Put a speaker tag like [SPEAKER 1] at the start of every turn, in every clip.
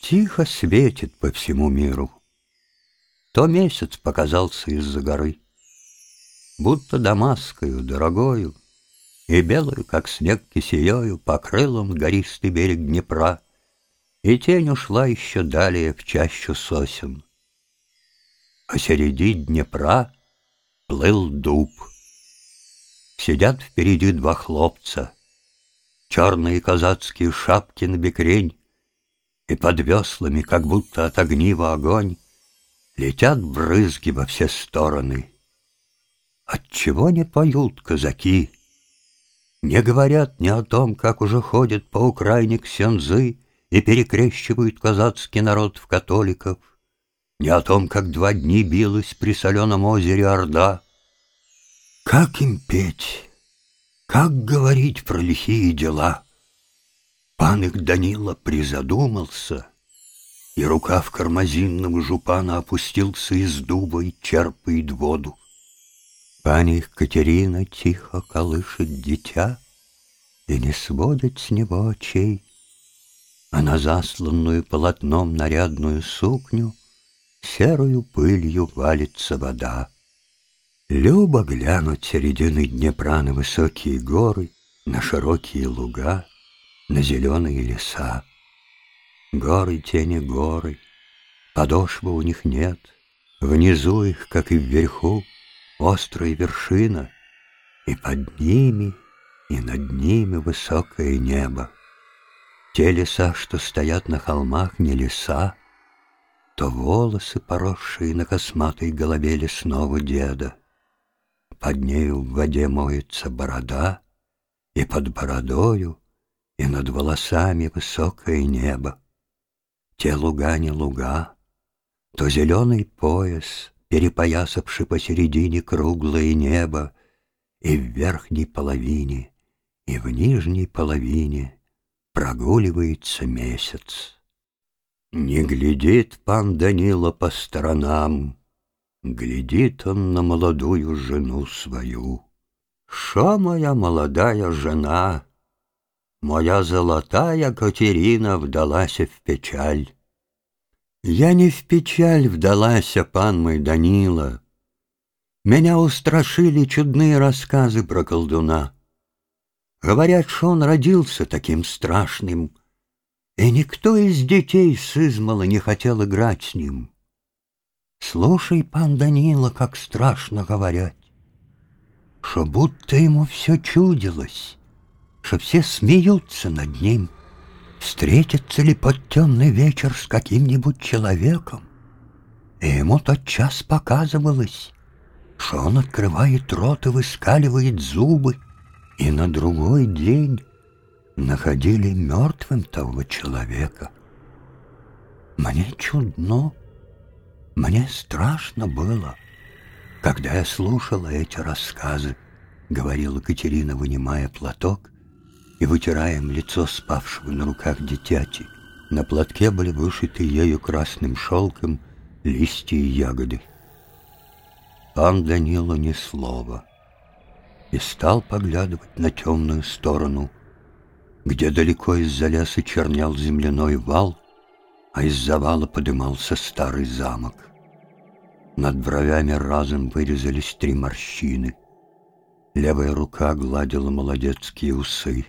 [SPEAKER 1] Тихо светит по всему миру. То месяц показался из-за горы, Будто дамасскою дорогою И белую, как снег кисеёю, Покрыл он гористый берег Днепра, И тень ушла еще далее в чащу сосен. Посереди Днепра плыл дуб. Сидят впереди два хлопца, Черные казацкие шапки на бекрень, И под веслами, как будто от огнива огонь, Летят брызги во все стороны. Отчего не поют казаки? Не говорят ни о том, как уже ходят по Украине ксензы И перекрещивают казацкий народ в католиков, Ни о том, как два дни билась при соленом озере Орда. Как им петь? Как говорить про лихие дела? Пан их Данила призадумался — и рука в кармазинном жупана опустился из дуба и черпает воду. Пани Катерина тихо колышет дитя И не сводит с него очей, А на засланную полотном нарядную сукню Серую пылью валится вода. Любо глянуть середины Днепра на высокие горы, На широкие луга, на зеленые леса. Горы тени горы, подошвы у них нет, Внизу их, как и вверху, острая вершина, И под ними, и над ними высокое небо. Те леса, что стоят на холмах, не леса, То волосы, поросшие на косматой голове лесного деда. Под нею в воде моется борода, И под бородою, и над волосами высокое небо. Те луга не луга, то зеленый пояс, Перепоясавший посередине круглое небо, И в верхней половине, и в нижней половине Прогуливается месяц. Не глядит пан Данила по сторонам, Глядит он на молодую жену свою. Шо моя молодая жена, Моя золотая Катерина вдалася в печаль. Я не в печаль вдалася, пан мой Данила. Меня устрашили чудные рассказы про колдуна. Говорят, что он родился таким страшным, И никто из детей с измала не хотел играть с ним. Слушай, пан Данила, как страшно говорят, Что будто ему все чудилось что все смеются над ним. Встретится ли под темный вечер с каким-нибудь человеком? И ему тот час показывалось, что он открывает рот и выскаливает зубы, и на другой день находили мертвым того человека. Мне чудно, мне страшно было, когда я слушала эти рассказы, говорила Катерина, вынимая платок и вытираем лицо спавшего на руках дитяти. На платке были вышиты ею красным шелком листья и ягоды. Пан Данила ни слова и стал поглядывать на темную сторону, где далеко из-за леса чернял земляной вал, а из завала подымался старый замок. Над бровями разом вырезались три морщины. Левая рука гладила молодецкие усы.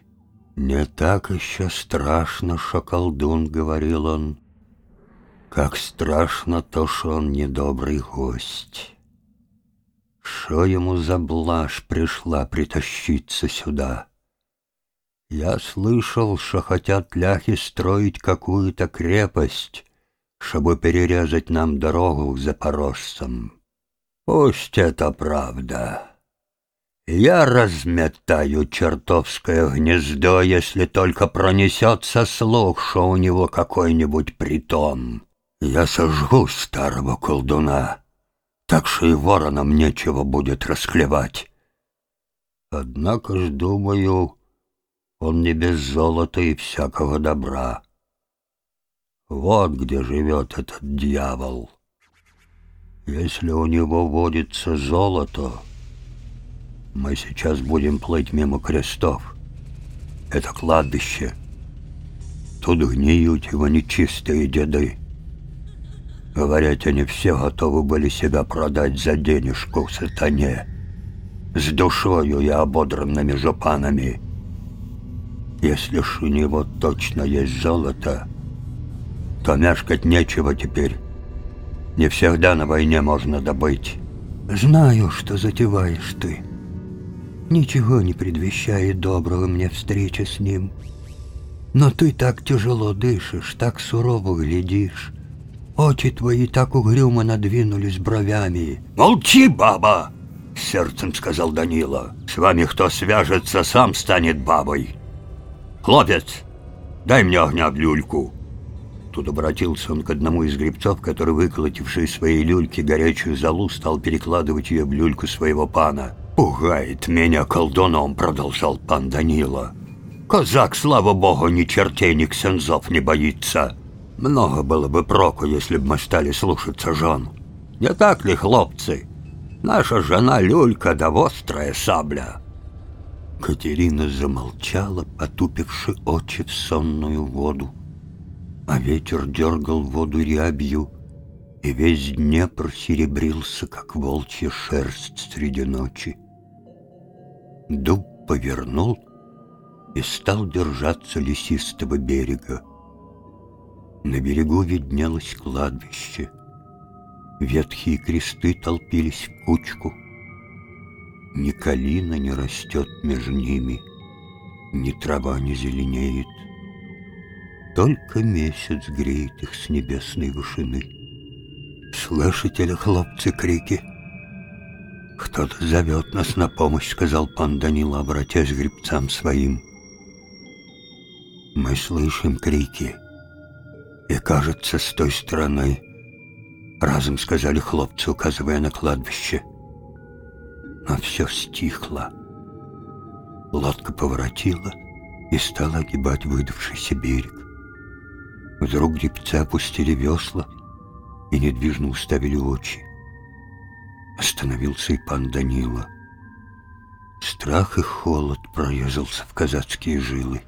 [SPEAKER 1] «Не так еще страшно, что колдун», — говорил он, «как страшно то, что он недобрый гость. Что ему за блажь пришла притащиться сюда? Я слышал, что хотят ляхи строить какую-то крепость, чтобы перерезать нам дорогу к запорожцам. Пусть это правда». Я разметаю чертовское гнездо, если только пронесется слух, что у него какой-нибудь притон. Я сожгу старого колдуна, так что и воронам нечего будет расклевать. Однако ж, думаю, он не без золота и всякого добра. Вот где живет этот дьявол. Если у него водится золото, мы сейчас будем плыть мимо крестов. Это кладбище. Тут гниют его нечистые деды. Говорят, они все готовы были себя продать за денежку в сатане. С душою и ободранными жопанами. Если ж у него точно есть золото, то мешкать нечего теперь. Не всегда на войне можно добыть.
[SPEAKER 2] Знаю, что затеваешь ты. Ничего не предвещает доброго мне встреча с ним. Но ты так тяжело дышишь, так сурово глядишь. Очи твои так угрюмо надвинулись бровями.
[SPEAKER 1] «Молчи, баба!» — сердцем сказал Данила. «С вами кто свяжется, сам станет бабой. Хлопец, дай мне огня в люльку». Тут обратился он к одному из гребцов, который, выколотивший своей люльки горячую золу, стал перекладывать ее в люльку своего пана. «Пугает меня колдуном», — продолжал пан Данила. «Казак, слава богу, ни чертей, ни ксензов не боится. Много было бы проку, если бы мы стали слушаться жен. Не так ли, хлопцы? Наша жена люлька да вострая сабля».
[SPEAKER 2] Катерина замолчала, потупивши очи в сонную воду а ветер дергал воду рябью, и весь Днепр серебрился, как волчья шерсть среди ночи. Дуб повернул и стал держаться лесистого берега. На берегу виднелось кладбище. Ветхие кресты толпились в кучку. Ни калина не растет между ними, ни трава не зеленеет. Только месяц греет их с небесной вышины. «Слышите ли, хлопцы, крики?» «Кто-то зовет нас на помощь», — сказал пан Данила, обратясь к гребцам своим. «Мы слышим крики, и, кажется, с той стороны...» Разом сказали хлопцы, указывая на кладбище. Но все стихло. Лодка поворотила и стала огибать выдавшийся берег. Вдруг гребцы опустили весла и недвижно уставили очи. Остановился и пан Данила. Страх и холод прорезался в казацкие жилы.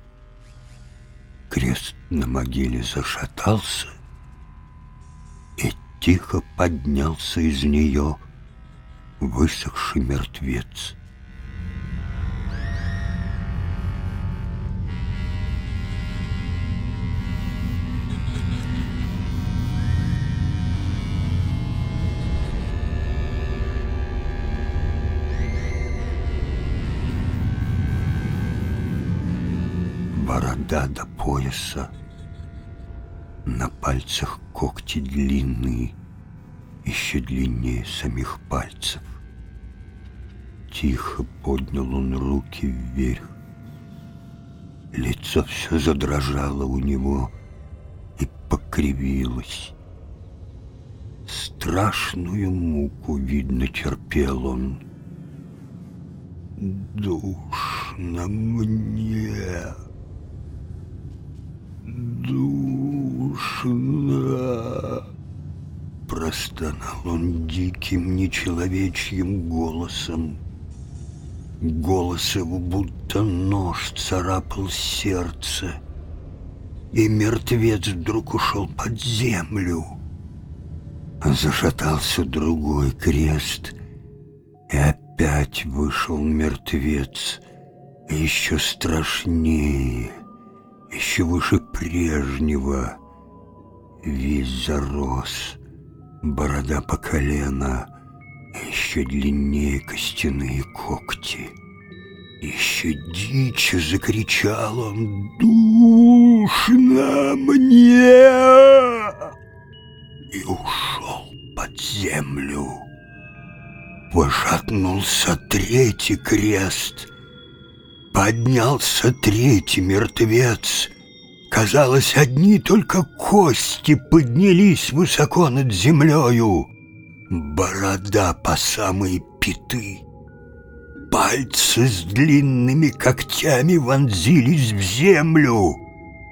[SPEAKER 2] Крест на могиле зашатался и тихо поднялся из нее высохший мертвец. Борода до пояса, на пальцах когти длинные, еще длиннее самих пальцев. Тихо поднял он руки вверх. Лицо все задрожало у него и покривилось. Страшную муку, видно, терпел он. «Душно мне!» Душно!» Простонал он диким, нечеловечьим голосом. Голос его будто нож царапал сердце, и мертвец вдруг ушел под землю. Зашатался другой крест, и опять вышел мертвец, еще страшнее — еще выше прежнего. Весь зарос, борода по колено, еще длиннее костяные когти. Еще дичь закричал он «Душно мне!» и ушел под землю. Пошатнулся третий крест — Поднялся третий мертвец. Казалось, одни только кости поднялись высоко над землею. Борода по самые пяты. Пальцы с длинными когтями вонзились в землю.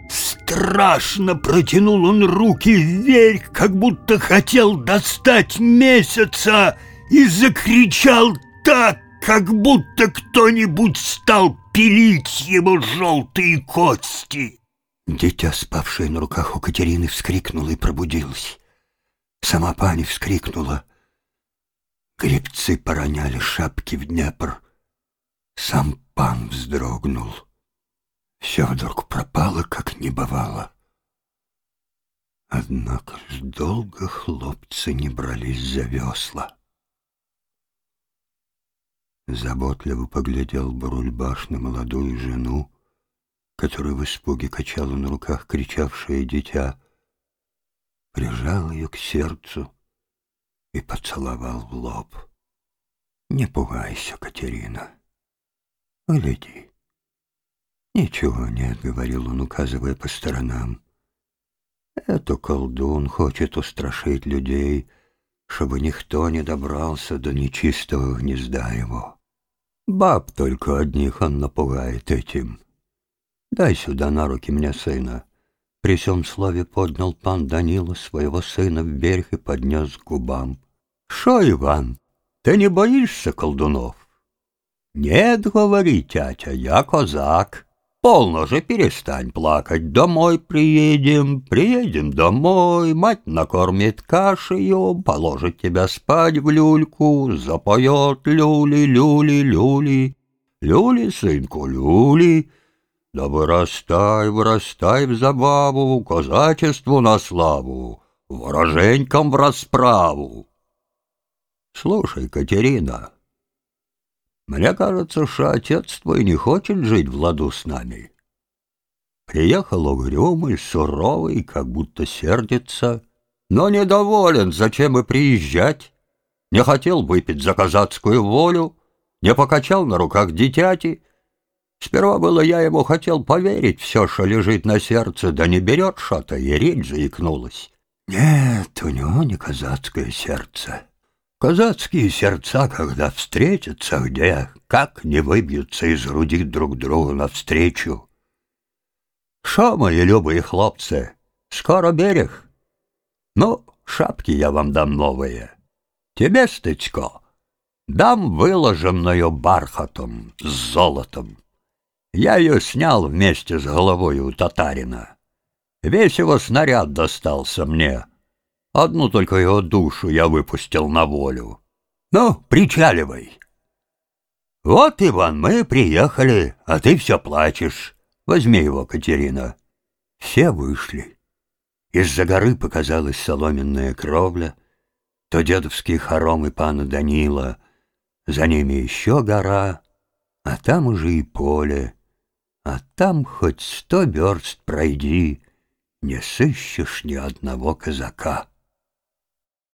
[SPEAKER 2] Страшно протянул он руки вверх, как будто хотел достать месяца, и закричал так, как будто кто-нибудь стал пилить его желтые кости. Дитя, спавшее на руках у Катерины, вскрикнуло и пробудилось. Сама пани вскрикнула. Гребцы пороняли шапки в Днепр. Сам пан вздрогнул. Все вдруг пропало, как не бывало. Однако ж долго хлопцы не брались за весла. Заботливо поглядел Барульбаш на молодую жену, которая в испуге качала на руках кричавшее дитя, прижал ее к сердцу и поцеловал в лоб. «Не пугайся, Катерина, гляди». «Ничего нет», — говорил он, указывая по сторонам. «Это колдун хочет устрашить людей, чтобы никто не добрался до нечистого гнезда его. Баб только одних он напугает этим. Дай сюда на руки мне сына». При всем слове поднял пан Данила своего сына вверх и поднес к губам. «Шо, Иван, ты не боишься колдунов?» «Нет, — говорит тятя, — я казак». Полно же, перестань плакать, домой приедем, приедем домой, мать накормит кашею, положит тебя спать в люльку, запоет люли, люли, люли, люли, сынку, люли. Да вырастай, вырастай в забаву, казачеству на славу, вороженькам в расправу. Слушай, Катерина, мне кажется, что отец твой не хочет жить в ладу с нами. Приехал угрюмый, суровый, как будто сердится, но недоволен, зачем и приезжать. Не хотел выпить за казацкую волю, не покачал на руках дитяти. Сперва было я ему хотел поверить все, что лежит на сердце, да не берет что-то, и речь заикнулась. Нет, у него не казацкое сердце. Казацкие сердца, когда встретятся где, как не выбьются из груди друг другу навстречу. Шо, мои любые хлопцы, скоро берег. Ну, шапки я вам дам новые. Тебе, Стычко, дам выложенную бархатом с золотом. Я ее снял вместе с головой у татарина. Весь его снаряд достался мне — Одну только его душу я выпустил на волю. Ну, причаливай. Вот, Иван, мы приехали, а ты все плачешь. Возьми его, Катерина. Все вышли. Из-за горы показалась соломенная кровля, то дедовские хоромы пана Данила, за ними еще гора, а там уже и поле, а там хоть сто верст пройди, не сыщешь ни одного казака.